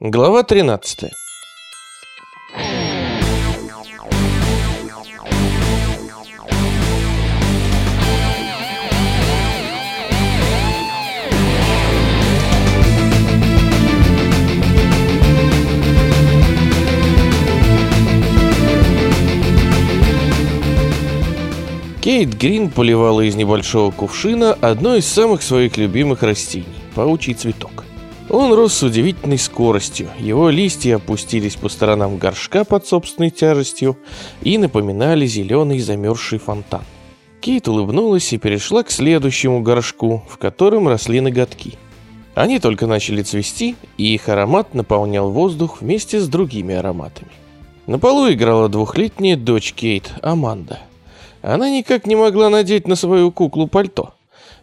Глава 13. Кейт Грин поливала из небольшого кувшина одно из самых своих любимых растений – паучий цветок. Он рос с удивительной скоростью, его листья опустились по сторонам горшка под собственной тяжестью и напоминали зеленый замерзший фонтан. Кейт улыбнулась и перешла к следующему горшку, в котором росли ноготки. Они только начали цвести, и их аромат наполнял воздух вместе с другими ароматами. На полу играла двухлетняя дочь Кейт, Аманда. Она никак не могла надеть на свою куклу пальто.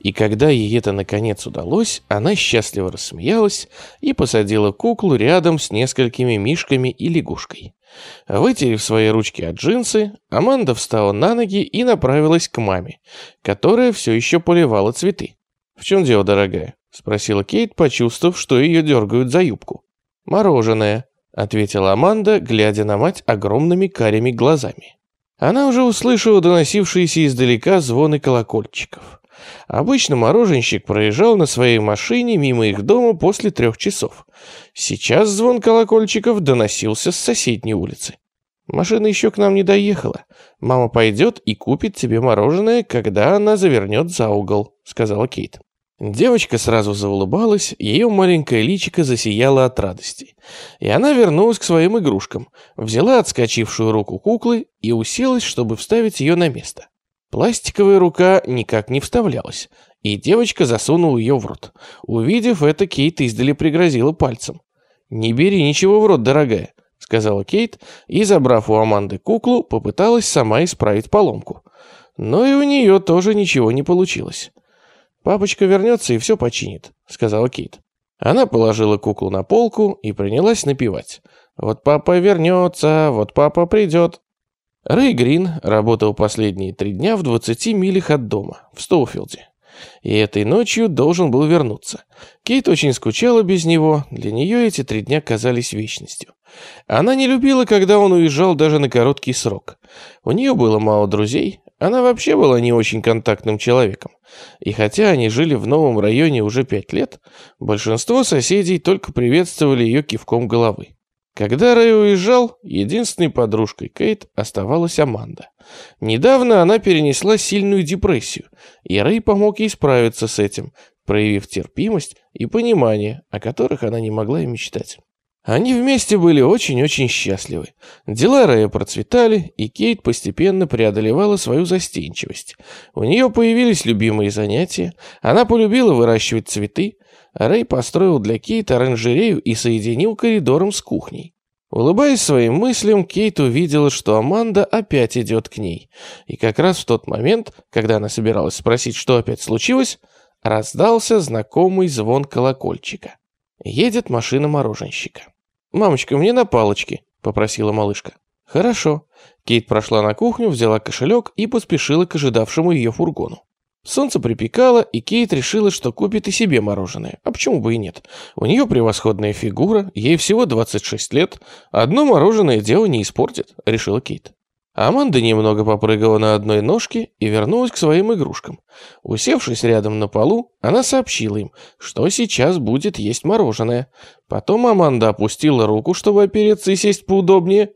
И когда ей это наконец удалось, она счастливо рассмеялась и посадила куклу рядом с несколькими мишками и лягушкой. Вытерев свои ручки от джинсы, Аманда встала на ноги и направилась к маме, которая все еще поливала цветы. «В чем дело, дорогая?» — спросила Кейт, почувствовав, что ее дергают за юбку. «Мороженое», — ответила Аманда, глядя на мать огромными карими глазами. Она уже услышала доносившиеся издалека звоны колокольчиков. Обычно мороженщик проезжал на своей машине мимо их дома после трех часов. Сейчас звон колокольчиков доносился с соседней улицы. «Машина еще к нам не доехала. Мама пойдет и купит тебе мороженое, когда она завернет за угол», — сказала Кейт. Девочка сразу заулыбалась, ее маленькое личико засияло от радости. И она вернулась к своим игрушкам, взяла отскочившую руку куклы и уселась, чтобы вставить ее на место. Пластиковая рука никак не вставлялась, и девочка засунула ее в рот. Увидев это, Кейт издали пригрозила пальцем. «Не бери ничего в рот, дорогая», — сказала Кейт, и, забрав у Аманды куклу, попыталась сама исправить поломку. Но и у нее тоже ничего не получилось. «Папочка вернется и все починит», — сказала Кейт. Она положила куклу на полку и принялась напевать. «Вот папа вернется, вот папа придет». Рэй Грин работал последние три дня в 20 милях от дома, в Стоуфилде. И этой ночью должен был вернуться. Кейт очень скучала без него, для нее эти три дня казались вечностью. Она не любила, когда он уезжал даже на короткий срок. У нее было мало друзей, она вообще была не очень контактным человеком. И хотя они жили в новом районе уже пять лет, большинство соседей только приветствовали ее кивком головы. Когда Рэй уезжал, единственной подружкой Кейт оставалась Аманда. Недавно она перенесла сильную депрессию, и Рэй помог ей справиться с этим, проявив терпимость и понимание, о которых она не могла и мечтать. Они вместе были очень-очень счастливы. Дела Рэя процветали, и Кейт постепенно преодолевала свою застенчивость. У нее появились любимые занятия, она полюбила выращивать цветы, Рэй построил для Кейт оранжерею и соединил коридором с кухней. Улыбаясь своим мыслям, Кейт увидела, что Аманда опять идет к ней. И как раз в тот момент, когда она собиралась спросить, что опять случилось, раздался знакомый звон колокольчика. Едет машина мороженщика. «Мамочка, мне на палочке», — попросила малышка. «Хорошо». Кейт прошла на кухню, взяла кошелек и поспешила к ожидавшему ее фургону. Солнце припекало, и Кейт решила, что купит и себе мороженое. А почему бы и нет? У нее превосходная фигура, ей всего 26 лет. Одно мороженое дело не испортит, решила Кейт. Аманда немного попрыгала на одной ножке и вернулась к своим игрушкам. Усевшись рядом на полу, она сообщила им, что сейчас будет есть мороженое. Потом Аманда опустила руку, чтобы опереться и сесть поудобнее.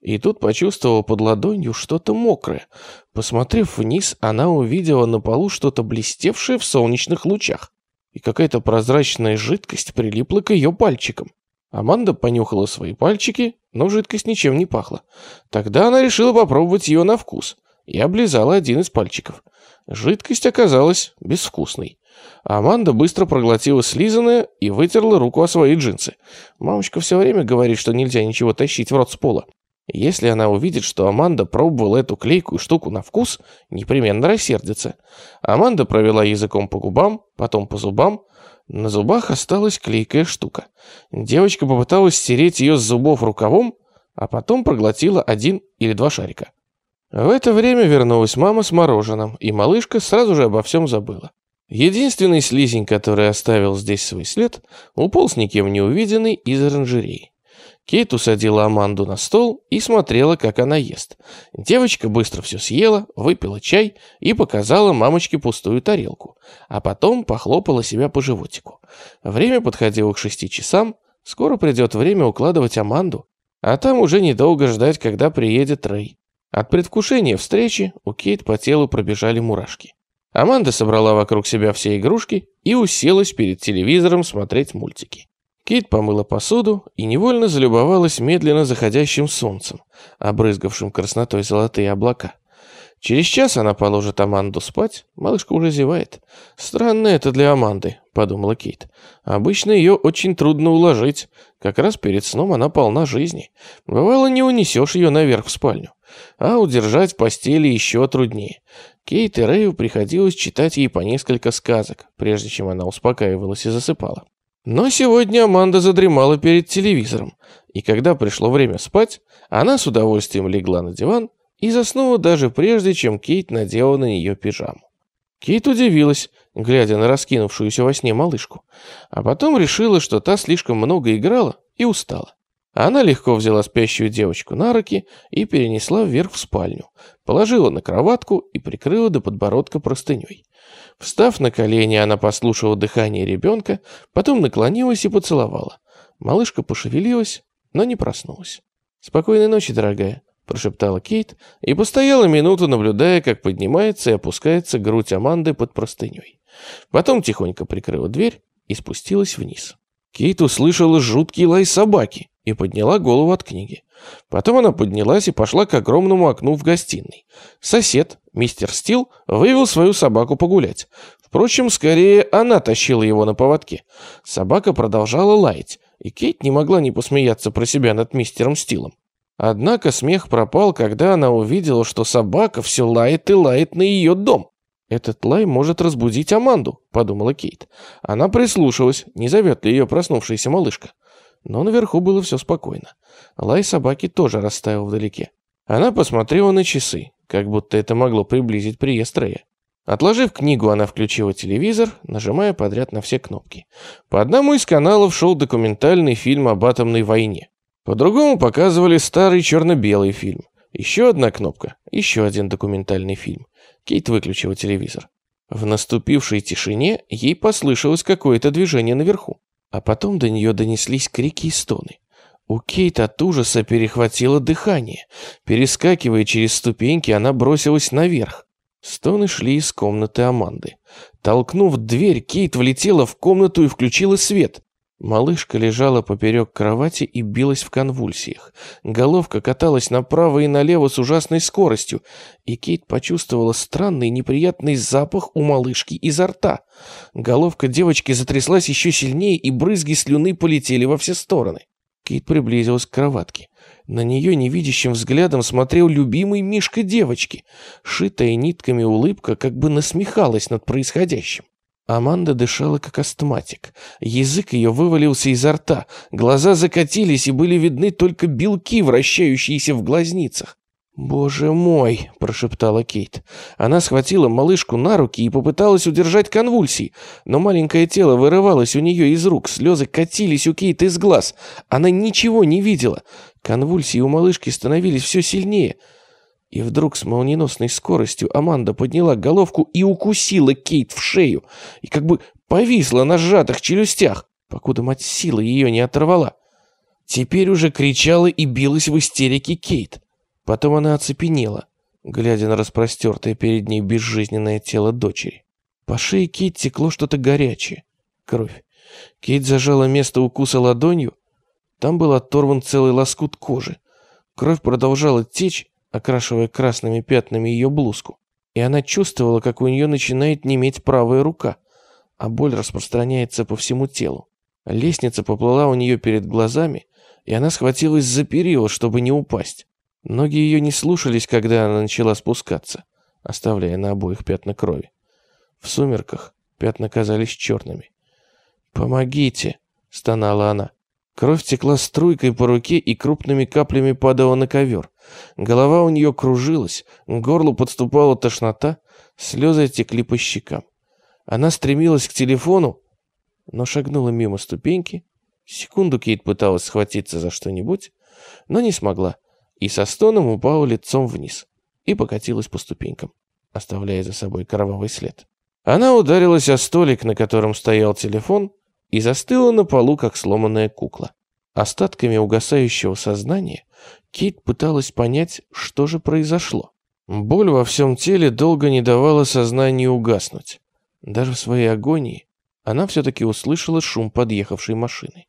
И тут почувствовала под ладонью что-то мокрое. Посмотрев вниз, она увидела на полу что-то блестевшее в солнечных лучах. И какая-то прозрачная жидкость прилипла к ее пальчикам. Аманда понюхала свои пальчики, но жидкость ничем не пахла. Тогда она решила попробовать ее на вкус и облизала один из пальчиков. Жидкость оказалась безвкусной. Аманда быстро проглотила слизанное и вытерла руку о свои джинсы. Мамочка все время говорит, что нельзя ничего тащить в рот с пола. Если она увидит, что Аманда пробовала эту клейкую штуку на вкус, непременно рассердится. Аманда провела языком по губам, потом по зубам, на зубах осталась клейкая штука. Девочка попыталась стереть ее с зубов рукавом, а потом проглотила один или два шарика. В это время вернулась мама с мороженым, и малышка сразу же обо всем забыла. Единственный слизень, который оставил здесь свой след, уполз никем не увиденный из оранжереи. Кейт усадила Аманду на стол и смотрела, как она ест. Девочка быстро все съела, выпила чай и показала мамочке пустую тарелку, а потом похлопала себя по животику. Время подходило к шести часам, скоро придет время укладывать Аманду, а там уже недолго ждать, когда приедет Рэй. От предвкушения встречи у Кейт по телу пробежали мурашки. Аманда собрала вокруг себя все игрушки и уселась перед телевизором смотреть мультики. Кейт помыла посуду и невольно залюбовалась медленно заходящим солнцем, обрызгавшим краснотой золотые облака. Через час она положит Аманду спать, малышка уже зевает. Странно это для Аманды, подумала Кейт. Обычно ее очень трудно уложить, как раз перед сном она полна жизни. Бывало, не унесешь ее наверх в спальню. А удержать в постели еще труднее. Кейт и Рэю приходилось читать ей по несколько сказок, прежде чем она успокаивалась и засыпала. Но сегодня Аманда задремала перед телевизором, и когда пришло время спать, она с удовольствием легла на диван и заснула даже прежде, чем Кейт надела на нее пижаму. Кейт удивилась, глядя на раскинувшуюся во сне малышку, а потом решила, что та слишком много играла и устала. Она легко взяла спящую девочку на руки и перенесла вверх в спальню, положила на кроватку и прикрыла до подбородка простыней. Встав на колени, она послушала дыхание ребенка, потом наклонилась и поцеловала. Малышка пошевелилась, но не проснулась. «Спокойной ночи, дорогая», – прошептала Кейт и постояла минуту, наблюдая, как поднимается и опускается грудь Аманды под простыней. Потом тихонько прикрыла дверь и спустилась вниз. Кейт услышала жуткий лай собаки и подняла голову от книги. Потом она поднялась и пошла к огромному окну в гостиной. Сосед, мистер Стил, вывел свою собаку погулять. Впрочем, скорее она тащила его на поводке. Собака продолжала лаять, и Кейт не могла не посмеяться про себя над мистером Стилом. Однако смех пропал, когда она увидела, что собака все лает и лает на ее дом. «Этот лай может разбудить Аманду», — подумала Кейт. Она прислушалась, не зовет ли ее проснувшаяся малышка. Но наверху было все спокойно. Лай собаки тоже растаял вдалеке. Она посмотрела на часы, как будто это могло приблизить приезд Рэя. Отложив книгу, она включила телевизор, нажимая подряд на все кнопки. По одному из каналов шел документальный фильм об атомной войне. По-другому показывали старый черно-белый фильм. Еще одна кнопка, еще один документальный фильм. Кейт выключила телевизор. В наступившей тишине ей послышалось какое-то движение наверху. А потом до нее донеслись крики и стоны. У Кейт от ужаса перехватило дыхание. Перескакивая через ступеньки, она бросилась наверх. Стоны шли из комнаты Аманды. Толкнув дверь, Кейт влетела в комнату и включила свет. Малышка лежала поперек кровати и билась в конвульсиях. Головка каталась направо и налево с ужасной скоростью, и Кейт почувствовала странный неприятный запах у малышки изо рта. Головка девочки затряслась еще сильнее, и брызги слюны полетели во все стороны. Кейт приблизилась к кроватке. На нее невидящим взглядом смотрел любимый Мишка девочки. Шитая нитками улыбка как бы насмехалась над происходящим. Аманда дышала как астматик. Язык ее вывалился изо рта, глаза закатились и были видны только белки, вращающиеся в глазницах. «Боже мой!» – прошептала Кейт. Она схватила малышку на руки и попыталась удержать конвульсии, но маленькое тело вырывалось у нее из рук, слезы катились у Кейт из глаз. Она ничего не видела. Конвульсии у малышки становились все сильнее – и вдруг с молниеносной скоростью Аманда подняла головку и укусила Кейт в шею, и как бы повисла на сжатых челюстях, покуда мать силы ее не оторвала. Теперь уже кричала и билась в истерике Кейт. Потом она оцепенела, глядя на распростертое перед ней безжизненное тело дочери. По шее Кейт текло что-то горячее. Кровь. Кейт зажала место укуса ладонью. Там был оторван целый лоскут кожи. Кровь продолжала течь, окрашивая красными пятнами ее блузку. И она чувствовала, как у нее начинает неметь правая рука, а боль распространяется по всему телу. Лестница поплыла у нее перед глазами, и она схватилась за перила, чтобы не упасть. Ноги ее не слушались, когда она начала спускаться, оставляя на обоих пятна крови. В сумерках пятна казались черными. «Помогите!» — стонала она. Кровь текла струйкой по руке и крупными каплями падала на ковер. Голова у нее кружилась, к горлу подступала тошнота, слезы текли по щекам. Она стремилась к телефону, но шагнула мимо ступеньки. Секунду Кейт пыталась схватиться за что-нибудь, но не смогла, и со стоном упала лицом вниз и покатилась по ступенькам, оставляя за собой кровавый след. Она ударилась о столик, на котором стоял телефон, и застыла на полу, как сломанная кукла. Остатками угасающего сознания Кейт пыталась понять, что же произошло. Боль во всем теле долго не давала сознанию угаснуть. Даже в своей агонии она все-таки услышала шум подъехавшей машины.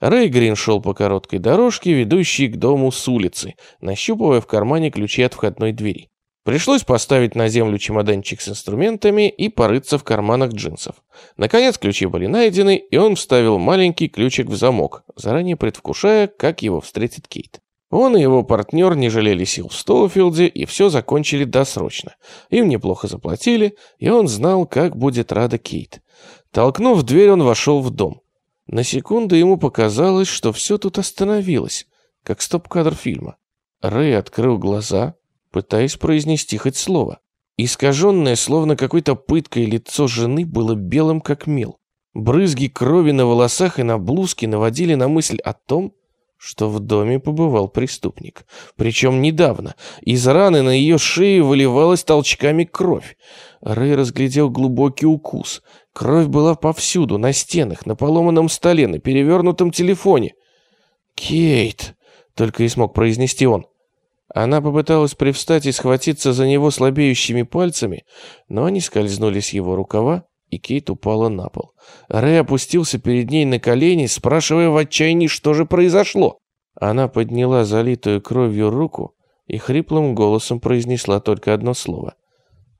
Рэй Грин шел по короткой дорожке, ведущей к дому с улицы, нащупывая в кармане ключи от входной двери. Пришлось поставить на землю чемоданчик с инструментами и порыться в карманах джинсов. Наконец ключи были найдены, и он вставил маленький ключик в замок, заранее предвкушая, как его встретит Кейт. Он и его партнер не жалели сил в Стоуфилде и все закончили досрочно. Им неплохо заплатили, и он знал, как будет рада Кейт. Толкнув дверь, он вошел в дом. На секунду ему показалось, что все тут остановилось, как стоп-кадр фильма. Рэй открыл глаза, пытаясь произнести хоть слово. Искаженное, словно какой-то пыткой, лицо жены было белым, как мел. Брызги крови на волосах и на блузке наводили на мысль о том, что в доме побывал преступник. Причем недавно. Из раны на ее шее выливалась толчками кровь. Рэй разглядел глубокий укус. Кровь была повсюду, на стенах, на поломанном столе, на перевернутом телефоне. «Кейт!» — только и смог произнести он. Она попыталась привстать и схватиться за него слабеющими пальцами, но они скользнули с его рукава, и Кейт упала на пол. Рэй опустился перед ней на колени, спрашивая в отчаянии, что же произошло. Она подняла залитую кровью руку и хриплым голосом произнесла только одно слово.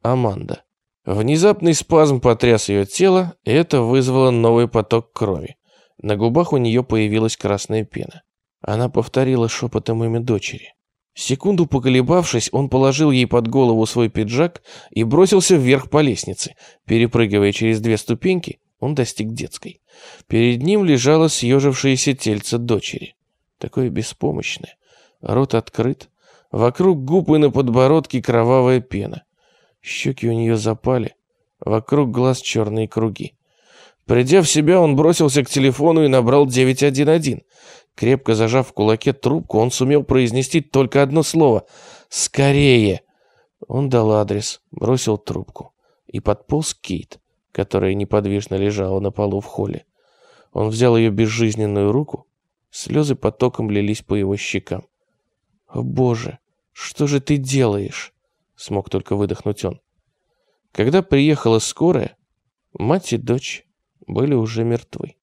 «Аманда». Внезапный спазм потряс ее тело, и это вызвало новый поток крови. На губах у нее появилась красная пена. Она повторила шепотом имя дочери. Секунду поколебавшись, он положил ей под голову свой пиджак и бросился вверх по лестнице. Перепрыгивая через две ступеньки, он достиг детской. Перед ним лежало съежившееся тельце дочери. Такое беспомощное. Рот открыт. Вокруг губ и на подбородке кровавая пена. Щеки у нее запали. Вокруг глаз черные круги. Придя в себя, он бросился к телефону и набрал 911. Крепко зажав в кулаке трубку, он сумел произнести только одно слово «Скорее!». Он дал адрес, бросил трубку и подполз Кейт, которая неподвижно лежала на полу в холле. Он взял ее безжизненную руку, слезы потоком лились по его щекам. «О боже, что же ты делаешь?» — смог только выдохнуть он. Когда приехала скорая, мать и дочь были уже мертвы.